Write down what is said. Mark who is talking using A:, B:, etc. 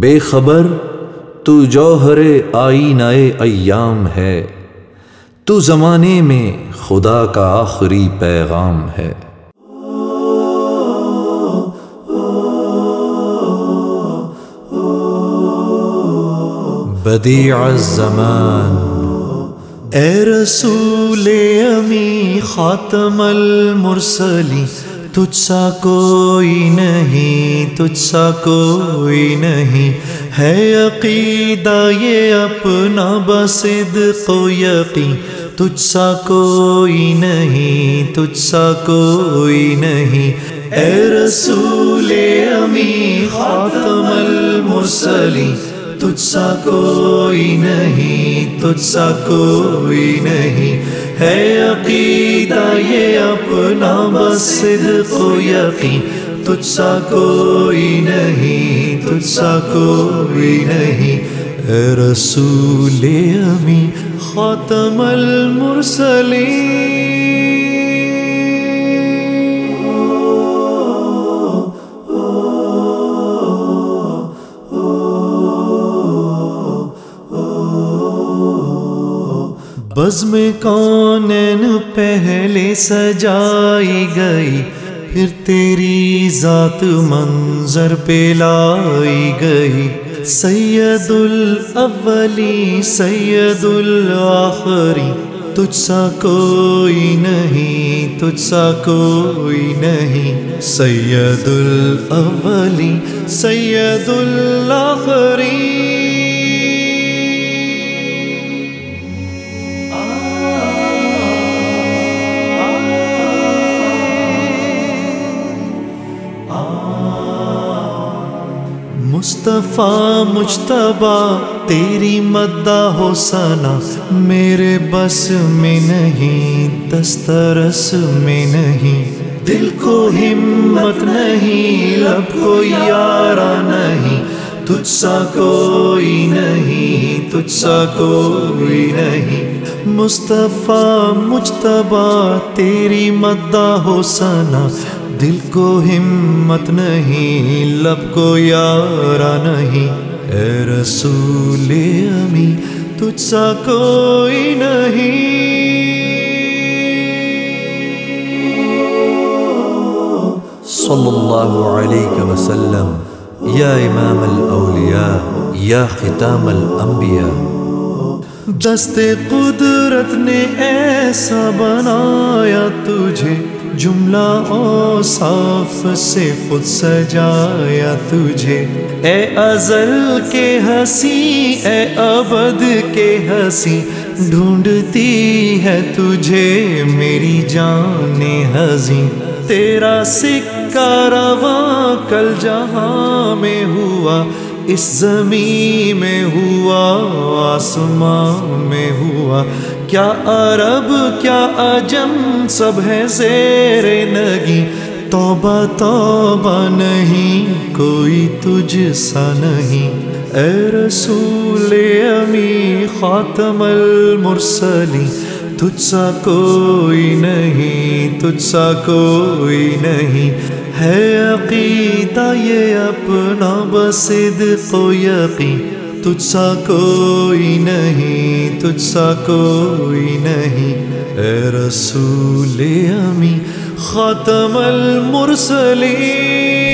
A: بے خبر، تو جوہر آئی نئے ایام ہے، تو زمانے میں خدا کا آخری پیغام ہے۔ بدیع الزمان۔
B: اے رسول امی خاتم المرسلی تجھ سا کوئی نہیں، تجھ سا کوئی نہیں۔ ہے عقیدہ یہ اپنا بسد کو یقین۔ تجھ سا کوئی نہیں، تجھ سا کوئی نہیں۔ اے رسول امی خاتم المرسلی تجھ سا کوئی نہیں، تجھ سا کوئی نہیں۔ ہے عقیدہ یہ اپنا بس صدق و یقین، تجھ سا کوئی نہیں، تجھ سا کوئی نہیں۔ اے رسول امی خاتم المرسلین۔ بز میں کون پہلے سجائی گئی، پھر تیری ذات منظر پہ لائی گئی۔ سید الاولی سید الاخری تجھ سا کوئی نہیں، تجھ سا کوئی نہیں۔ سید الاولی سید الاخری مصطفیٰ مجتبہ تیری مدہ ہو سنا میرے بس میں نہیں، دسترس میں نہیں۔ دل کو ہمت نہیں لب کو یارا نہیں۔ تجھ سا کوئی نہیں، تجھ سا کوئی نہیں۔ مصطفیٰ مجتبہ تیری مدہ ہو سنا دل کو ہمت نہیں، لب کو یارا نہیں۔ اے رسول امی، تجھ سا کوئی نہیں۔
A: صلی اللہ علیہ وسلم، یا امام الاولیاء، یا ختام الانبیاء۔
B: دست قدرت نے ایسا بنایا تجھے، جملہ او صاف سے خود سجایا تجھے۔ اے ازل کے ہنسی، اے ابد کے ہنسی، ڈھونڈتی ہے تجھے میری جان ہنسی تیرا سکہ رواں کل جہاں میں ہوا اس زمین میں ہوا، آسمان میں ہوا۔ کیا عرب، کیا عجم، سب ہے زیر نگی۔ توبہ توبہ نہیں، کوئی تجھ سا نہیں۔ اے رسول امی خاتم المرسلی تجھ سا کوئی نہیں، تجھ سا کوئی نہیں۔ ہے عقیدہ یہ اپنا بسد کو یقین۔ تجھ سا کوئی نہیں، تجھ سا کوئی نہیں۔ اے رسول امی ختم المرسلین۔